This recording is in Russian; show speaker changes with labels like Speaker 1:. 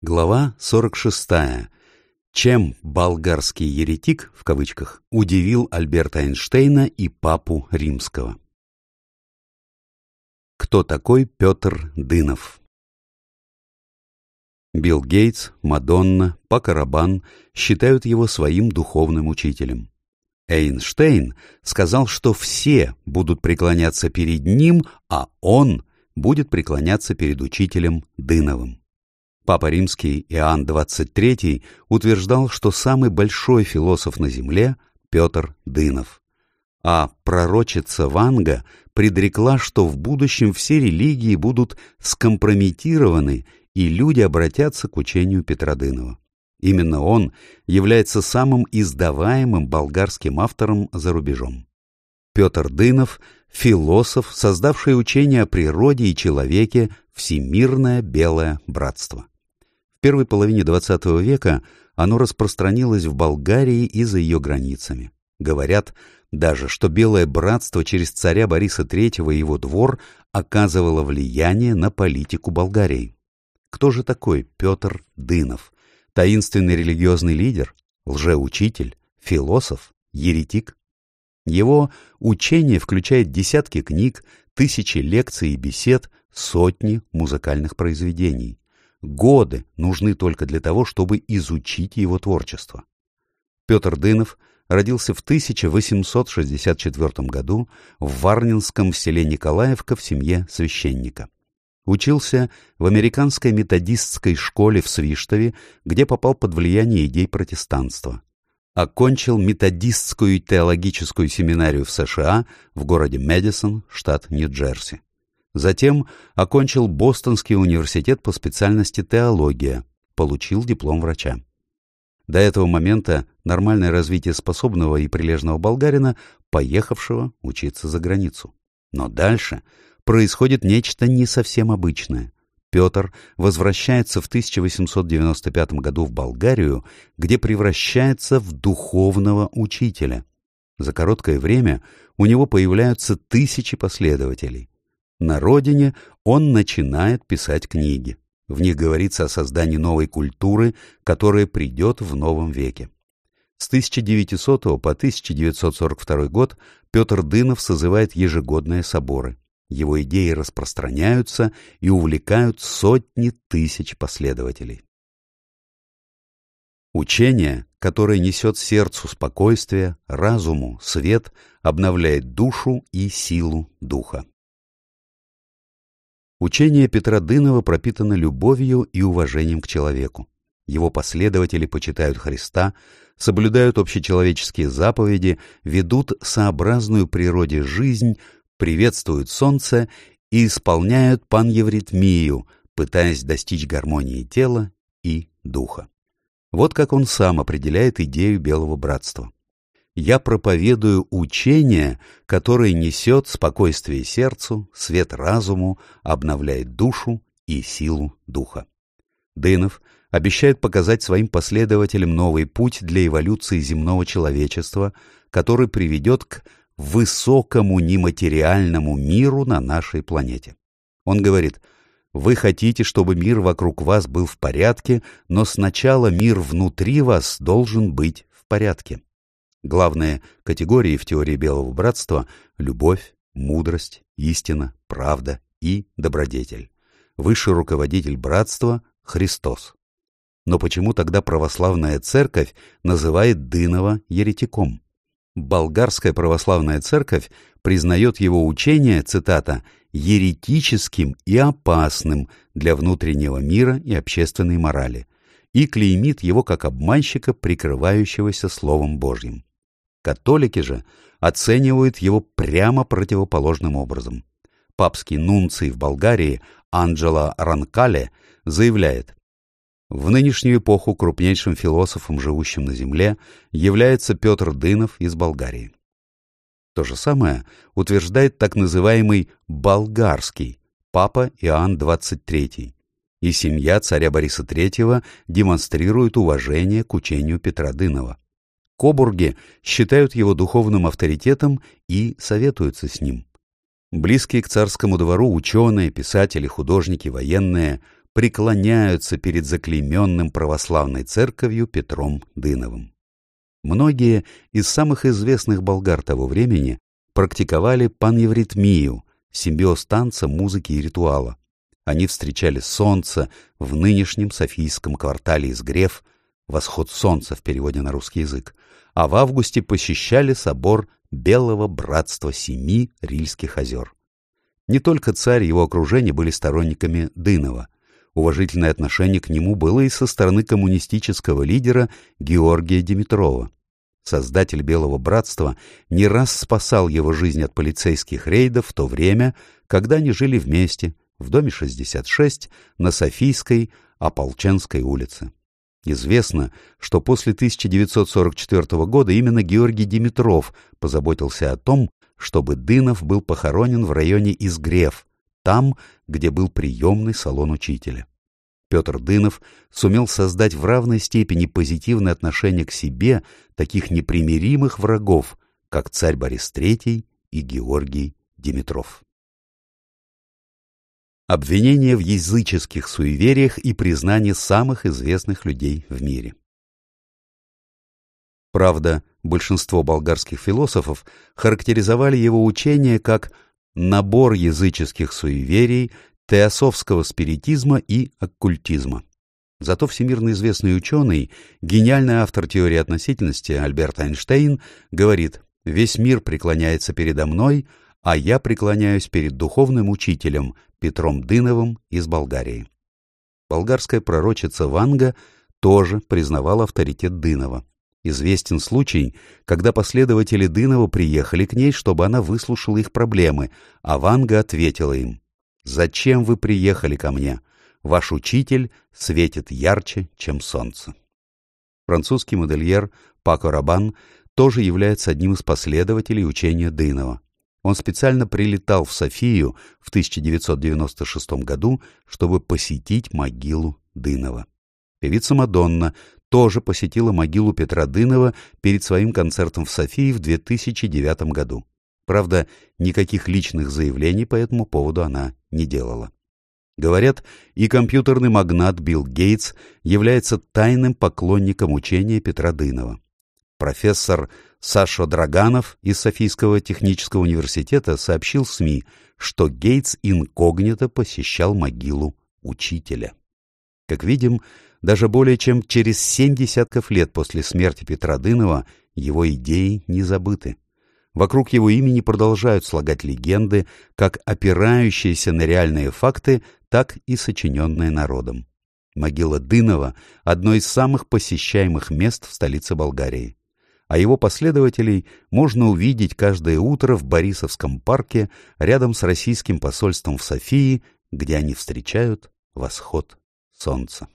Speaker 1: Глава 46. Чем «болгарский еретик» в кавычках удивил Альберта Эйнштейна и папу римского? Кто такой Петр Дынов? Билл Гейтс, Мадонна, Пакарабан считают его своим духовным учителем. Эйнштейн сказал, что все будут преклоняться перед ним, а он будет преклоняться перед учителем Дыновым. Папа Римский Иоанн XXIII утверждал, что самый большой философ на Земле – Петр Дынов. А пророчица Ванга предрекла, что в будущем все религии будут скомпрометированы и люди обратятся к учению Петра Дынова. Именно он является самым издаваемым болгарским автором за рубежом. Петр Дынов – философ, создавший учение о природе и человеке «Всемирное белое братство». В первой половине XX века оно распространилось в Болгарии и за ее границами. Говорят даже, что Белое Братство через царя Бориса III и его двор оказывало влияние на политику Болгарии. Кто же такой Петр Дынов? Таинственный религиозный лидер? Лжеучитель? Философ? Еретик? Его учение включает десятки книг, тысячи лекций и бесед, сотни музыкальных произведений. Годы нужны только для того, чтобы изучить его творчество. Петр Дынов родился в 1864 году в Варнинском селе Николаевка в семье священника. Учился в американской методистской школе в Свиштове, где попал под влияние идей протестанства. Окончил методистскую теологическую семинарию в США в городе Мэдисон, штат Нью-Джерси. Затем окончил Бостонский университет по специальности теология, получил диплом врача. До этого момента нормальное развитие способного и прилежного болгарина, поехавшего учиться за границу. Но дальше происходит нечто не совсем обычное. Петр возвращается в 1895 году в Болгарию, где превращается в духовного учителя. За короткое время у него появляются тысячи последователей. На родине он начинает писать книги. В них говорится о создании новой культуры, которая придет в новом веке. С 1900 по 1942 год Петр Дынов созывает ежегодные соборы. Его идеи распространяются и увлекают сотни тысяч последователей. Учение, которое несет сердцу спокойствие, разуму свет, обновляет душу и силу духа. Учение Петра Дынова пропитано любовью и уважением к человеку. Его последователи почитают Христа, соблюдают общечеловеческие заповеди, ведут сообразную природе жизнь, приветствуют солнце и исполняют паневритмию, пытаясь достичь гармонии тела и духа. Вот как он сам определяет идею Белого Братства я проповедую учение, которое несет спокойствие сердцу, свет разуму, обновляет душу и силу духа. Дынов обещает показать своим последователям новый путь для эволюции земного человечества, который приведет к высокому нематериальному миру на нашей планете. Он говорит, вы хотите, чтобы мир вокруг вас был в порядке, но сначала мир внутри вас должен быть в порядке. Главные категории в теории Белого Братства — любовь, мудрость, истина, правда и добродетель. Высший руководитель братства — Христос. Но почему тогда православная церковь называет Дынова еретиком? Болгарская православная церковь признает его учение, цитата, «еретическим и опасным для внутреннего мира и общественной морали» и клеймит его как обманщика, прикрывающегося Словом Божьим. Католики же оценивают его прямо противоположным образом. Папский нунций в Болгарии Анджело Ранкале заявляет, в нынешнюю эпоху крупнейшим философом, живущим на Земле, является Петр Дынов из Болгарии. То же самое утверждает так называемый «болгарский» папа Иоанн XXIII, и семья царя Бориса III демонстрирует уважение к учению Петра Дынова. Кобурги считают его духовным авторитетом и советуются с ним. Близкие к царскому двору ученые, писатели, художники, военные преклоняются перед заклейменным православной церковью Петром Дыновым. Многие из самых известных болгар того времени практиковали паневритмию, симбиоз танца, музыки и ритуала. Они встречали солнце в нынешнем Софийском квартале из Греф, «Восход солнца» в переводе на русский язык, а в августе посещали собор Белого Братства Семи Рильских озер. Не только царь и его окружение были сторонниками Дынова. Уважительное отношение к нему было и со стороны коммунистического лидера Георгия Димитрова. Создатель Белого Братства не раз спасал его жизнь от полицейских рейдов в то время, когда они жили вместе, в доме 66, на Софийской, Ополченской улице. Известно, что после 1944 года именно Георгий Димитров позаботился о том, чтобы Дынов был похоронен в районе Изгрев, там, где был приемный салон учителя. Петр Дынов сумел создать в равной степени позитивное отношение к себе таких непримиримых врагов, как царь Борис III и Георгий Димитров. Обвинение в языческих суевериях и признание самых известных людей в мире. Правда, большинство болгарских философов характеризовали его учение как набор языческих суеверий, теософского спиритизма и оккультизма. Зато всемирно известный ученый, гениальный автор теории относительности Альберт Эйнштейн говорит «Весь мир преклоняется передо мной, а я преклоняюсь перед духовным учителем Петром Дыновым из Болгарии». Болгарская пророчица Ванга тоже признавала авторитет Дынова. Известен случай, когда последователи Дынова приехали к ней, чтобы она выслушала их проблемы, а Ванга ответила им «Зачем вы приехали ко мне? Ваш учитель светит ярче, чем солнце». Французский модельер Пако Рабан тоже является одним из последователей учения Дынова. Он специально прилетал в Софию в 1996 году, чтобы посетить могилу Дынова. Певица Мадонна тоже посетила могилу Петра Дынова перед своим концертом в Софии в 2009 году. Правда, никаких личных заявлений по этому поводу она не делала. Говорят, и компьютерный магнат Билл Гейтс является тайным поклонником учения Петра Дынова. Профессор Сашо Драганов из Софийского технического университета сообщил СМИ, что Гейтс инкогнито посещал могилу учителя. Как видим, даже более чем через семь десятков лет после смерти Петра Дынова его идеи не забыты. Вокруг его имени продолжают слагать легенды, как опирающиеся на реальные факты, так и сочиненные народом. Могила Дынова – одно из самых посещаемых мест в столице Болгарии. А его последователей можно увидеть каждое утро в Борисовском парке рядом с российским посольством в Софии, где они встречают восход солнца.